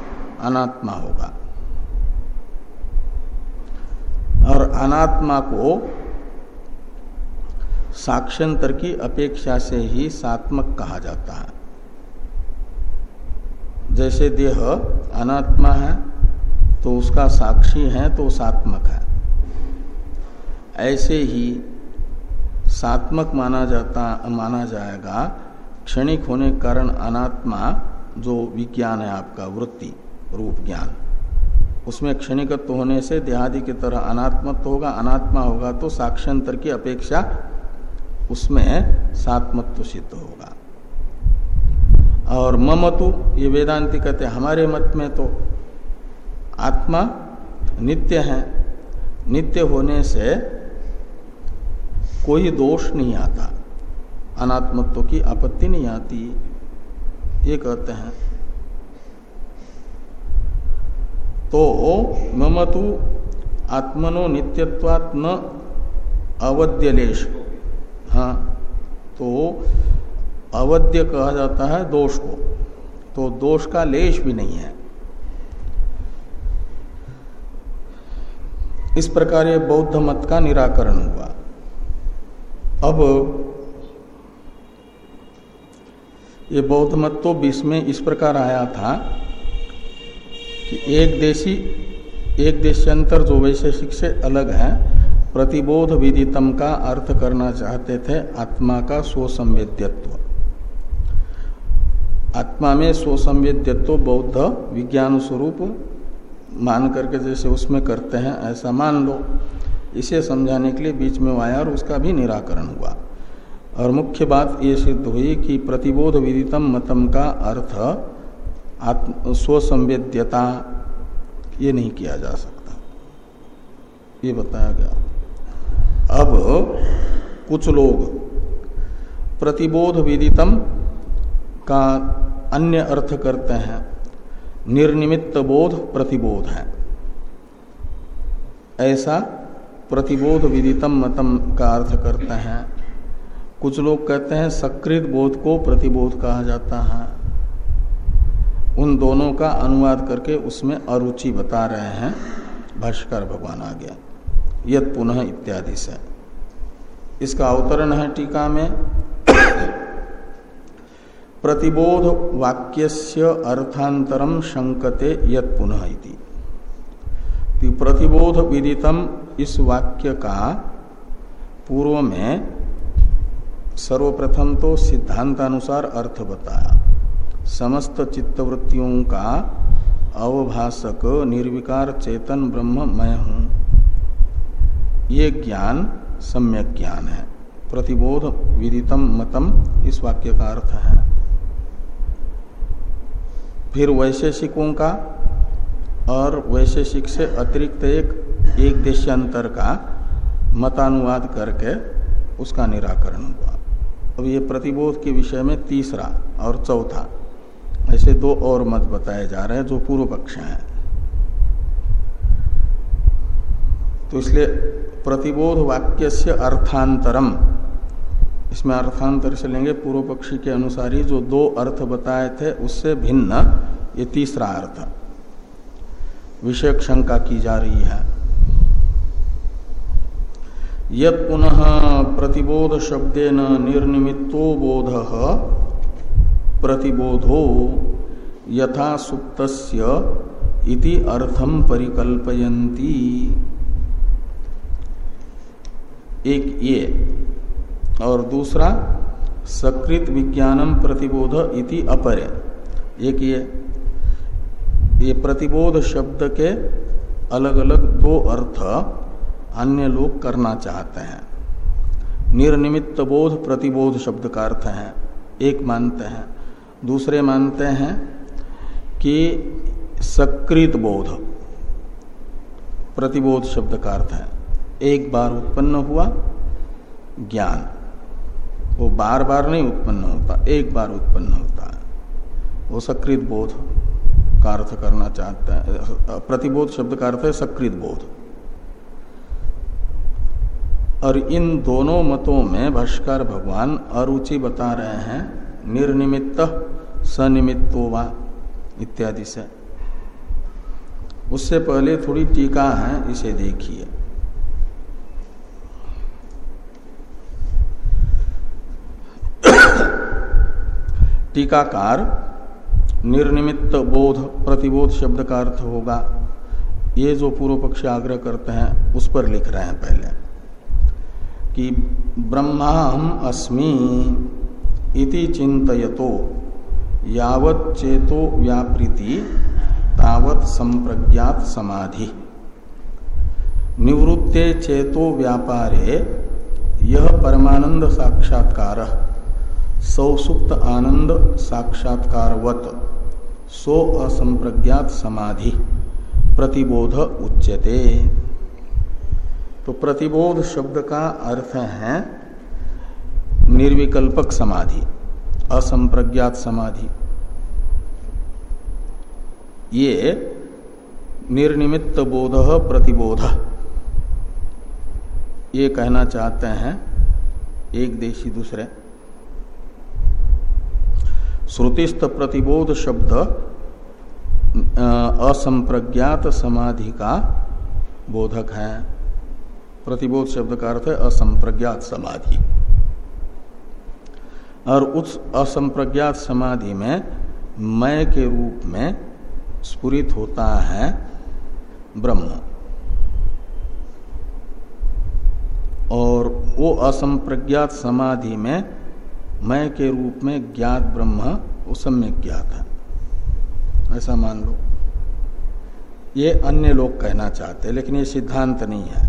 अनात्मा होगा। और अनात्मा को साक्षांतर की अपेक्षा से ही सात्मक कहा जाता है। जैसे देह अनात्मा है तो उसका साक्षी है तो सात्मक है। ऐसे ही सात्मक माना जाता, माना जाएगा, क्षणिक होने के कारण अनात्मा जो विज्ञान है आपका, वृत्ति, रूप ज्ञान। उसमें क्षणिकत्व होने से देहादि की तरह अनात्मत्व होगा, अनात्मा होगा तो साक्षांतर की अपेक्षा उसमें सात्मत्व सिद्ध होगा। और ममतु, ये वेदांति कहते हमारे मत में तो आत्मा नित्य है। नित्य होने से कोई दोष नहीं आता। अनात्मत्व की आपत्ति नहीं आती। ये कहते हैं तो मम तो आत्मनो नित्यत्वात् न अवध्यलेश। हाँ तो अवध्य कहा जाता है दोष को। तो दोष का लेश भी नहीं है। इस प्रकार ये बौद्ध मत का निराकरण हुआ। अब ये बौद्ध मत तो बीस में इस प्रकार आया था कि एक देशी, एक देशांतर जो वैशेषिक से अलग है, प्रतिबोध विदितम का अर्थ करना चाहते थे आत्मा का स्वसंवेद्यत्व। आत्मा में स्वसंवेद्यत्व बौद्ध विज्ञान स्वरूप मान करके जैसे उसमें करते हैं, ऐसा मान लो। इसे समझाने के लिए बीच में आया और उसका भी निराकरण हुआ। और मुख्य बात ये सिद्ध हुई कि प्रतिबोध विदितम मतम का अर्थ आत्म, स्वसंवेद्यता, ये नहीं किया जा सकता। ये बताया गया। अब कुछ लोग प्रतिबोध विदितम का अन्य अर्थ करते हैं। निर्निमित्त बोध प्रतिबोध है। ऐसा प्रतिबोध विदितम मतम का अर्थ करते हैं। कुछ लोग कहते हैं, सकृत बोध को प्रतिबोध कहा जाता है। उन दोनों का अनुवाद करके उसमें अरुचि बता रहे हैं भाष्कर भगवान आ गया यद पुनः इत्यादि से। इसका अवतरण है टीका में। प्रतिबोध वाक्यस्य अर्थांतरम शंकते यद पुनः इति। तो प्रतिबोध विदितम इस वाक्य का पूर्व में सर्वप्रथम तो सिद्धांतानुसार अर्थ बताया। समस्त चित्तवृत्तियों का अवभाषक निर्विकार चेतन ब्रह्म मैं हूँ। ये ज्ञान सम्यक ज्ञान है। प्रतिबोध विदितम मतम इस वाक्य का अर्थ है। फिर वैशेषिकों का और वैशेषिक से अतिरिक्त एक एक देशांतर का मतानुवाद करके उसका निराकरण हुआ। अब ये प्रतिबोध के विषय में तीसरा और चौथा ऐसे दो और मत बताए जा रहे हैं जो पूर्व पक्ष हैं। तो इसलिए प्रतिबोध वाक्य से अर्थांतरम, इसमें अर्थांतर से लेंगे पूर्व पक्षी के अनुसार ही जो दो अर्थ बताए थे, उससे भिन्न ये तीसरा अर्थ। विषय शंका की जा रही है। यद पुनः प्रतिबोध शब्देन निर्निमित्तो बोध प्रतिबोधो यथा सुप्तस्य इति अर्थम परिकल्पयन्ति। एक ये, और दूसरा, सकृत विज्ञानम प्रतिबोध इति अपरे। एक ये ये प्रतिबोध शब्द के अलग अलग दो अर्थ अन्य लोग करना चाहते हैं। निर्निमित्त बोध प्रतिबोध शब्द का अर्थ है, एक मानते हैं। दूसरे मानते हैं कि सकृत बोध, प्रतिबोध शब्द का अर्थ है, एक बार उत्पन्न हुआ ज्ञान। वो बार बार नहीं उत्पन्न होता, एक बार उत्पन्न होता है। वो सकृत बोध का अर्थ करना चाहता है, प्रतिबोध शब्द का अर्थ है सकृत बोध। और इन दोनों मतों में भाष्कर भगवान अरुचि बता रहे हैं, निर्निमित्त सनिमित्तो वा इत्यादि से। उससे पहले थोड़ी टीका है, इसे देखिए। टीकाकार, निर्निमित्त बोध, प्रतिबोध शब्द का अर्थ होगा, ये जो पूर्व पक्ष आग्रह करते हैं, उस पर लिख रहे हैं पहले। कि ब्रह्मा हम अस्मी इति चिंतयतो। यावत चेतो व्यापृति तावत संप्रज्ञात समाधि। निवृत्ते चेतो व्यापारे यह परमानंद साक्षात्कार, सौसुप्त आनंद साक्षात्कारवत, सो असंप्रज्ञात समाधि, प्रतिबोध उच्यते। तो प्रतिबोध शब्द का अर्थ है निर्विकल्पक समाधि। असंप्रज्ञात समाधि। ये निर्निमित्त बोध प्रतिबोध। ये कहना चाहते हैं एक देशी दूसरे। श्रुतिस्त प्रतिबोध शब्द असंप्रज्ञात समाधि का बोधक है। प्रतिबोध शब्द का अर्थ है असंप्रज्ञात समाधि। और उस असंप्रज्ञात समाधि में मय के रूप में स्फुरित होता है ब्रह्म। और वो असंप्रज्ञात समाधि में मय के रूप में ज्ञात ब्रह्म, वो सम्यक ज्ञात है। ऐसा मान लो। ये अन्य लोग कहना चाहते हैं, लेकिन ये सिद्धांत नहीं है।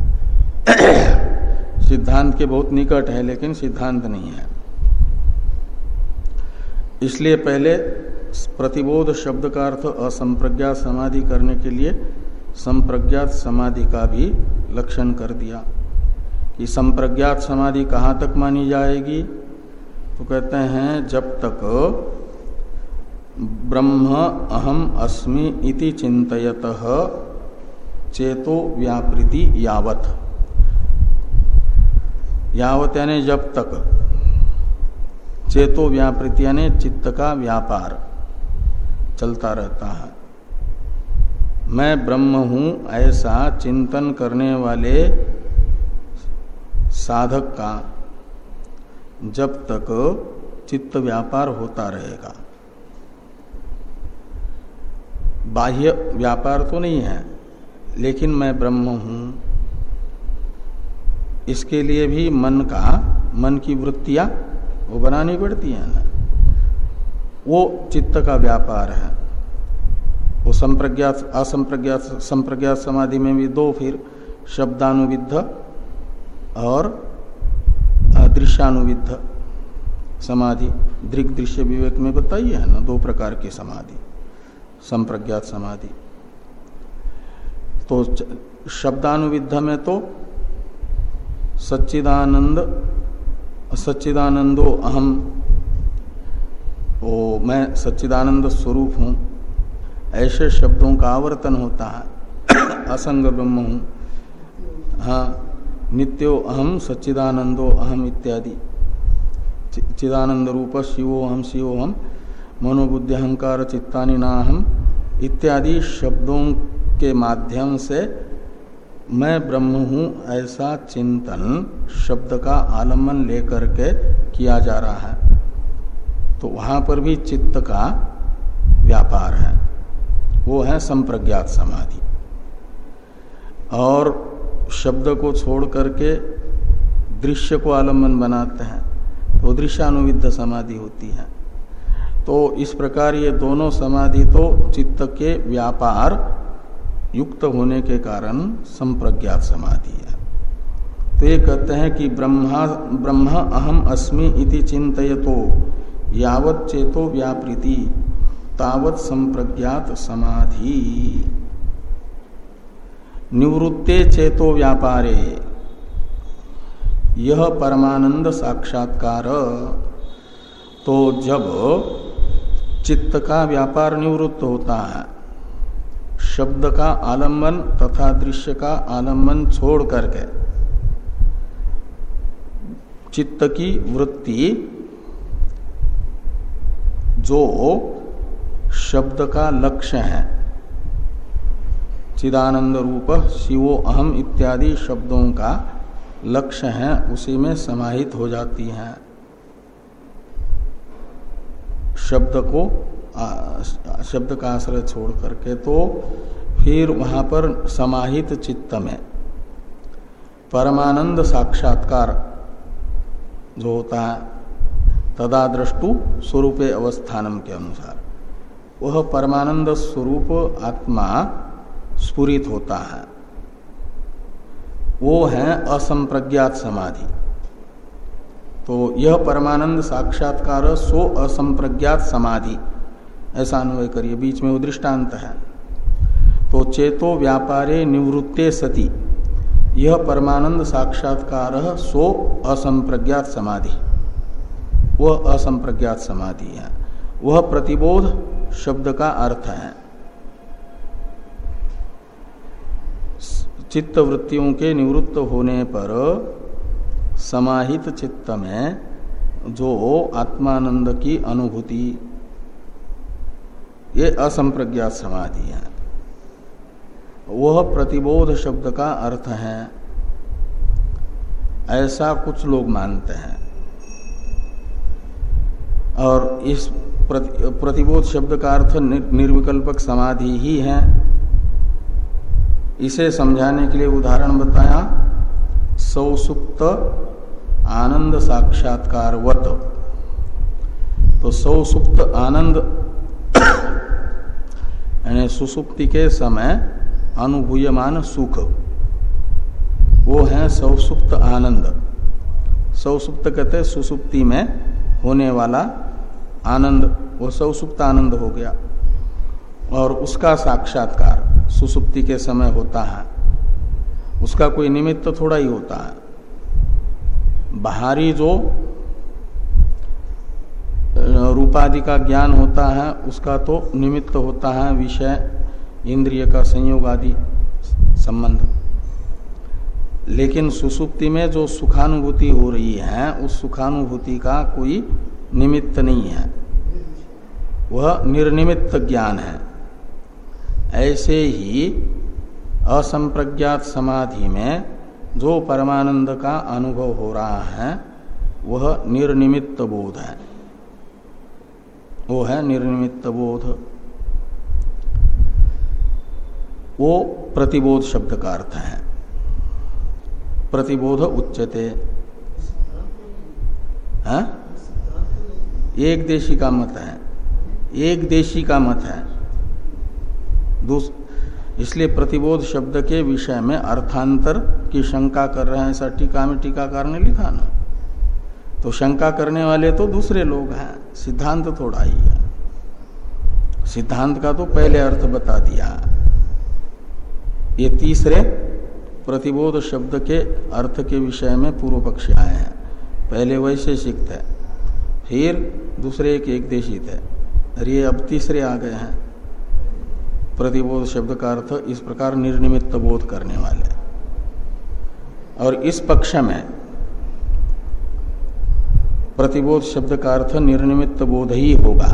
सिद्धांत के बहुत निकट है, लेकिन सिद्धांत नहीं है। इसलिए पहले प्रतिबोध शब्द का अर्थ असंप्रज्ञात समाधि करने के लिए संप्रज्ञात समाधि का भी लक्षण कर दिया कि संप्रज्ञात समाधि कहाँ तक मानी जाएगी? तो कहते हैं, जब तक ब्रह्म अहम अस्मि इति चिंतयत चेतो व्यापृति यावत। यावत यानी जब तक। चेतो व्यापृति यानी चित्त का व्यापार चलता रहता है। मैं ब्रह्म हूँ, ऐसा चिंतन करने वाले साधक का जब तक चित्त व्यापार होता रहेगा। बाह्य व्यापार तो नहीं है, लेकिन मैं ब्रह्म हूँ। इसके लिए भी मन का, मन की वृत्तियाँ वो बनानी पड़ती है ना। वो चित्त का व्यापार है। वो संप्रज्ञात असंप्रज्ञात संप्रज्ञात समाधि में भी दो फिर शब्दानुविध और दृश्यानुविद्ध समाधि। दृग दृश्य विवेक में बताइए है ना, दो प्रकार की समाधि, संप्रज्ञात समाधि। तो शब्दानुविद्ध में तो सच्चिदानंद सच्चिदानंदो अहम। वो मैं सच्चिदानंद स्वरूप हूँ। ऐसे शब्दों का आवर्तन होता है। असंग ब्रह्म हूँ। हाँ नित्यो अहम, सच्चिदानंदो अहम इत्यादि। चिदानंद रूप शिवो हम शिवो हम मनोबुद्धि अहंकार चित्तानि नाहम। इत्यादि शब्दों के माध्यम से मैं ब्रह्म हूँ ऐसा चिंतन शब्द का आलंबन लेकर के किया जा रहा है। तो वहाँ पर भी चित्त का व्यापार है। वो है संप्रज्ञात समाधि। और शब्द को छोड़ करके दृश्य को आलंबन बनाते हैं तो दृश्यानुविद्ध समाधि होती है। तो इस प्रकार ये दोनों समाधि तो चित्त के व्यापार युक्त होने के कारण संप्रज्ञात समाधि है। तो ये कहते हैं कि ब्रह्मा, ब्रह्म अहम अस्मि इति चिंतयतो, यावत चेतो व्यापृति, तावत संप्रज्ञात समाधि। निवृत्ते चेतो व्यापारे, यह परमानंद साक्षात्कार। तो जब चित्त का व्यापार निवृत्त होता है शब्द का आलंबन तथा दृश्य का आलंबन छोड़ करके चित्त की वृत्ति जो शब्द का लक्ष्य है। चिदानंद रूप शिवो अहम इत्यादि शब्दों का लक्ष्य है, उसी में समाहित हो जाती है। शब्द को शब्द का आश्रय छोड़ करके तो फिर वहाँ पर समाहित चित्त में परमानंद साक्षात्कार जो होता है तदा दृष्टु स्वरूप अवस्थानम के अनुसार, वह परमानंद स्वरूप आत्मा स्फुरित होता है। वो है असंप्रज्ञात समाधि। तो यह परमानंद साक्षात्कार सो असंप्रज्ञात समाधि ऐसा अन्वय करिए, बीच में वो दृष्टांत है। तो चेतो व्यापारे निवृत्ते सती। यह परमानंद साक्षात्कार सो असंप्रज्ञात समाधि। वह असंप्रज्ञात समाधि है। वह प्रतिबोध शब्द का अर्थ है। चित्त वृत्तियों के निवृत्त होने पर समाहित चित्त में जो आत्मानंद की अनुभूति ये असंप्रज्ञात समाधि है। वह प्रतिबोध शब्द का अर्थ है ऐसा कुछ लोग मानते हैं। और इस प्रति, प्रतिबोध शब्द का अर्थ निर्विकल्पक समाधि ही है। इसे समझाने के लिए उदाहरण बताया सौसुप्त आनंद साक्षात्कार वत तो सौसुप्त आनंद यानी सुसुप्ति के समय अनुभूयमान सुख। वो है सौसुप्त आनंद। सौसुप्त कहते सुसुप्ति में होने वाला आनंद। वो सौसुप्त आनंद हो गया। और उसका साक्षात्कार सुसुप्ति के समय होता है। उसका कोई निमित्त तो थोड़ा ही होता है। बाहरी जो रूपादि का ज्ञान होता है, उसका तो निमित्त होता है विषय, इंद्रिय का संयोग आदि संबंध। लेकिन सुसुप्ति में जो सुखानुभूति हो रही है, उस सुखानुभूति का कोई निमित्त नहीं है। वह निर्निमित्त ज्ञान है। ऐसे ही असंप्रज्ञात समाधि में जो परमानंद का अनुभव हो रहा है, वह निर्निमित्त बोध है। वो है निर्निमित्त बोध। वो प्रतिबोध शब्द का अर्थ है। प्रतिबोध उच्चते है? एक देशी का मत है। एक देशी का मत है। इसलिए प्रतिबोध शब्द के विषय में अर्थांतर की शंका कर रहे हैं, ऐसा टीका में टीकाकार ने लिखा ना। तो शंका करने वाले तो दूसरे लोग हैं। सिद्धांत थोड़ा ही है। सिद्धांत का तो पहले अर्थ बता दिया। ये तीसरे प्रतिबोध शब्द के अर्थ के विषय में पूर्व पक्ष आए हैं। पहले वैशेषिक थे फिर दूसरे एक एक देशी थे और ये अब तीसरे आ गए हैं। प्रतिबोध शब्द का अर्थ इस प्रकार निर्निमित्त बोध करने वाले। और इस पक्ष में प्रतिबोध शब्द का अर्थ निर्निमित्त बोध ही होगा।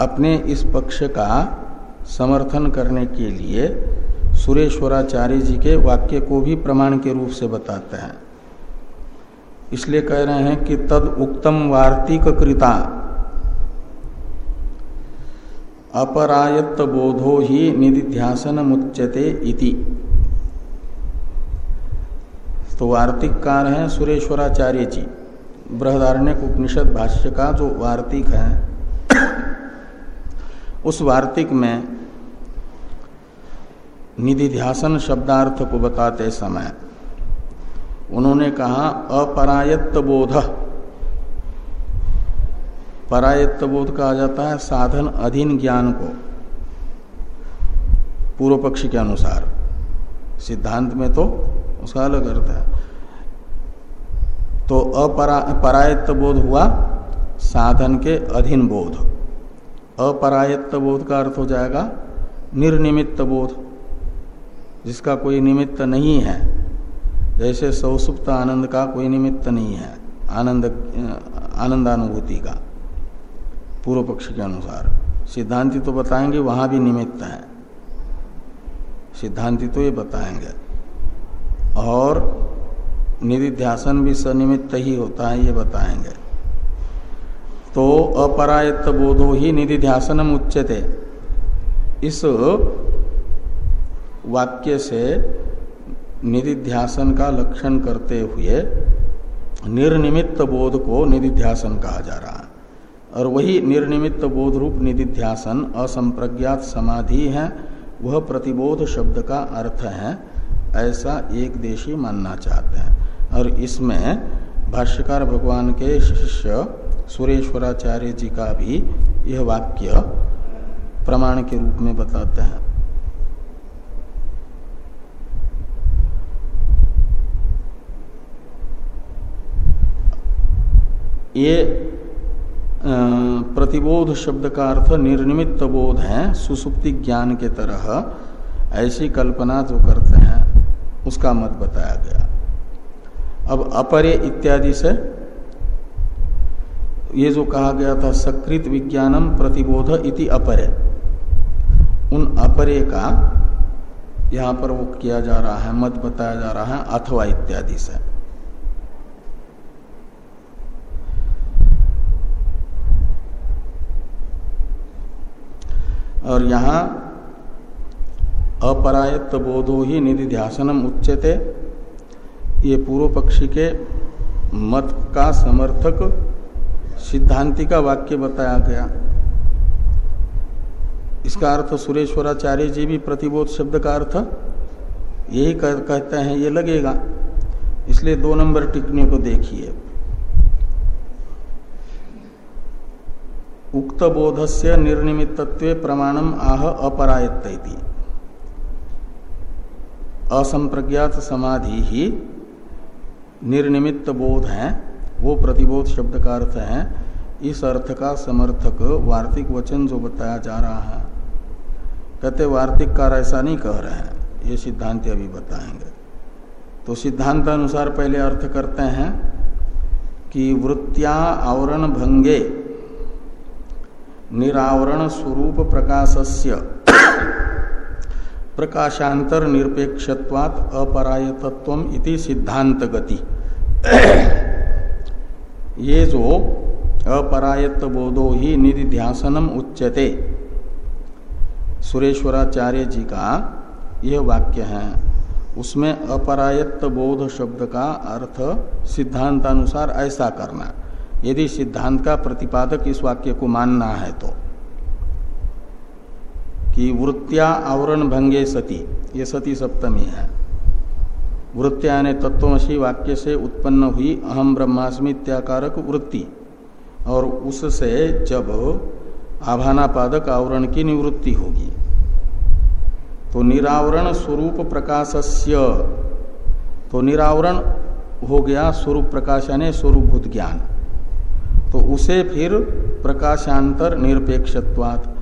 अपने इस पक्ष का समर्थन करने के लिए सुरेश्वराचार्य जी के वाक्य को भी प्रमाण के रूप से बताते हैं। इसलिए कह रहे हैं कि तद उक्तम वार्तिक कृता। अपरायत्त बोधो ही निधिध्यासन मुच्यते इति। तो वार्तिक कार है सुरेश्वराचार्य जी। बृहदारण्य उपनिषद भाष्य का जो वार्तिक है, उस वार्तिक में निधिध्यासन शब्दार्थ को बताते समय उन्होंने कहा, अपरायत्त बोध। परायत्त बोध कहा जाता है साधन अधीन ज्ञान को, पूर्व पक्षी के अनुसार। सिद्धांत में तो उसका अलग अर्थ है। तो अपरा परायत्त बोध हुआ, साधन के अधीन बोध। अपरायत्त बोध का अर्थ हो जाएगा, निर्निमित्त बोध, जिसका कोई निमित्त नहीं है। जैसे सौसुप्त आनंद का कोई निमित्त नहीं है, आनंद, आनंदानुभूति का, पूर्व पक्ष के अनुसार। सिद्धांति तो बताएँगे, वहाँ भी निमित्त है। सिद्धांति तो ये बताएँगे। और निधिध्यासन भी सनिमित्त ही होता है, ये बताएँगे। तो अपरायत्त बोधो ही निधिध्यासनम उच्चते इस वाक्य से निधिध्यासन का लक्षण करते हुए निर्निमित्त बोध को निधिध्यासन कहा जा रहा है। और वही निर्निमित्त बोध रूप निधिध्यासन, असंप्रज्ञात समाधि है, वह प्रतिबोध शब्द का अर्थ है ऐसा एक देशी मानना चाहते हैं। और इसमें भाष्यकार भगवान के शिष्य सुरेश्वराचार्य जी का भी यह वाक्य प्रमाण के रूप में बताते हैं। ये प्रतिबोध शब्द का अर्थ निर्निमित्त बोध है, सुसुप्ति ज्ञान के तरह, ऐसी कल्पना जो करते हैं। उसका मत बताया गया। अब अपरे इत्यादि से ये जो कहा गया था, सकृत विज्ञानम प्रतिबोध इति अपरे। उन अपरे का यहाँ पर वो किया जा रहा है, मत बताया जा रहा है, अथवा इत्यादि से। और यहाँ अपरायत्त बोधो ही निधि ध्यासनम उच्चते ये पूर्व पक्षी के मत का समर्थक सिद्धांति का वाक्य बताया गया। इसका अर्थ सुरेश्वराचार्य जी भी प्रतिबोध शब्द का अर्थ यही कहते हैं, ये लगेगा। इसलिए दो नंबर टिप्पणी को देखिए। उक्त बोध से निर्निमित्व प्रमाणम आह अपरायत असंप्रज्ञात समाधि ही निर्निमित्त बोध है, वो प्रतिबोध शब्द का अर्थ है, इस अर्थ का समर्थक वार्तिक वचन जो बताया जा रहा है। कहते वार्तिक कार ऐसा नहीं कह रहे हैं, ये सिद्धांत अभी बताएँगे। तो सिद्धांत अनुसार पहले अर्थ करते हैं कि वृत्तिया आवरण भंगे, निरावरण स्वरूप प्रकाशस्य प्रकाशांतर निरपेक्षत्वात् अपरायतत्व इति सिद्धांत गति ये जो अपरायत बोधो ही निधि ध्यासनम उच्चते सुरेश्वराचार्य जी का यह वाक्य है। उसमें अपरायत्त बोध शब्द का अर्थ सिद्धांतानुसार ऐसा करना। यदि सिद्धांत का प्रतिपादक इस वाक्य को मानना है तो। कि वृत्तिया आवरण भंगे सती, ये सती सप्तमी है। वृत्ति यानी तत्वमसी वाक्य से उत्पन्न हुई अहम ब्रह्मास्मि इत्याकारक वृत्ति, और उससे जब आभानापादक आवरण की निवृत्ति होगी। तो निरावरण स्वरूप प्रकाशस्य तो निरावरण हो गया स्वरूप प्रकाश यानी स्वरूपभूत ज्ञान। तो उसे फिर प्रकाशांतर निरपेक्षत्वात्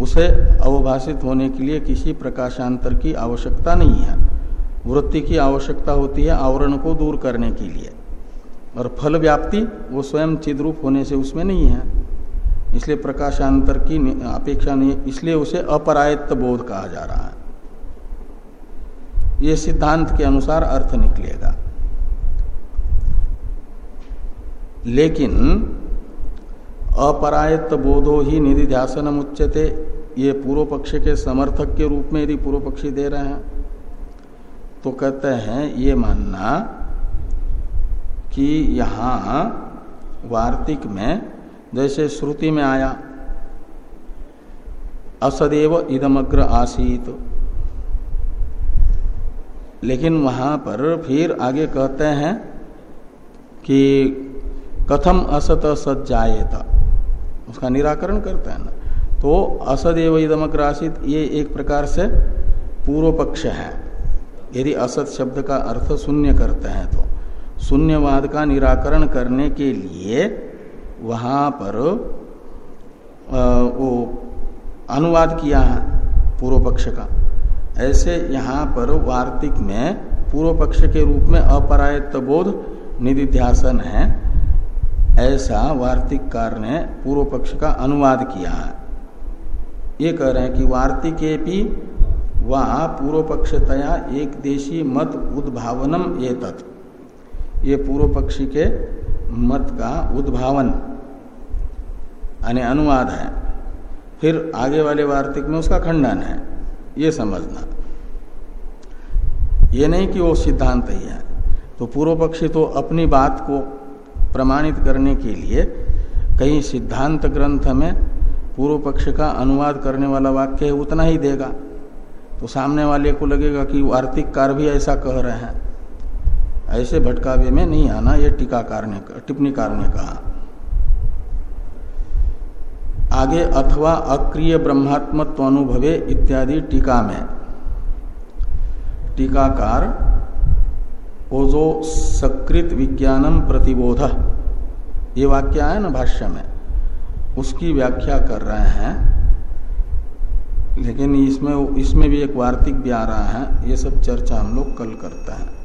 उसे अवभाषित होने के लिए किसी प्रकाशांतर की आवश्यकता नहीं है। वृत्ति की आवश्यकता होती है आवरण को दूर करने के लिए। और फल व्याप्ति वो स्वयं चिद्रूप होने से उसमें नहीं है। इसलिए प्रकाशांतर की अपेक्षा नहीं, इसलिए उसे अपरायत्त बोध कहा जा रहा है। ये सिद्धांत के अनुसार अर्थ निकलेगा। लेकिन अपरायत्त बोधो ही निधि ध्यासन उच्चते ये पूर्व पक्ष के समर्थक के रूप में यदि पूर्व पक्षी दे रहे हैं तो कहते हैं, ये मानना कि यहाँ वार्तिक में, जैसे श्रुति में आया, असदेव इदमग्र आसीत। लेकिन वहाँ पर फिर आगे कहते हैं कि कथम असत असत जाएता उसका निराकरण करते हैं ना। तो असदेव इदमग्र आसित ये एक प्रकार से पूर्व पक्ष है। यदि असत शब्द का अर्थ शून्य करते हैं तो शून्यवाद का निराकरण करने के लिए वहाँ पर आ, वो अनुवाद किया है पूर्व पक्ष का। ऐसे यहाँ पर वार्तिक में पूर्व पक्ष के रूप में अपरायत्त बोध निधिध्यासन है। ऐसा वार्तिककार ने पूर्व पक्ष का अनुवाद किया है। ये कह रहे हैं कि वार्तिके भी वह पूर्व पक्षतया एक देशी मत उद्भावनम ये तत् ये पूर्व पक्षी के मत का उद्भावन यानी अनुवाद है। फिर आगे वाले वार्तिक में उसका खंडन है। ये समझना। ये नहीं कि वो सिद्धांत ही है। तो पूर्व पक्षी तो अपनी बात को प्रमाणित करने के लिए कहीं सिद्धांत ग्रंथ में पूर्व पक्ष का अनुवाद करने वाला वाक्य है, उतना ही देगा। तो सामने वाले को लगेगा कि वार्तिक कार भी ऐसा कह रहे हैं। ऐसे भटकावे में नहीं आना यह टीकाकार ने टिप्पणीकार ने कहा। आगे, अथवा अक्रिय ब्रह्मात्मत्व अनुभवे इत्यादि टीका में। टीकाकार वो जो सकृत विज्ञानम प्रतिबोध। ये वाक्य है ना भाष्य में? उसकी व्याख्या कर रहे हैं। लेकिन इसमें इसमें भी एक वार्तिक भी आ रहा है। ये सब चर्चा हम लोग कल करते हैं।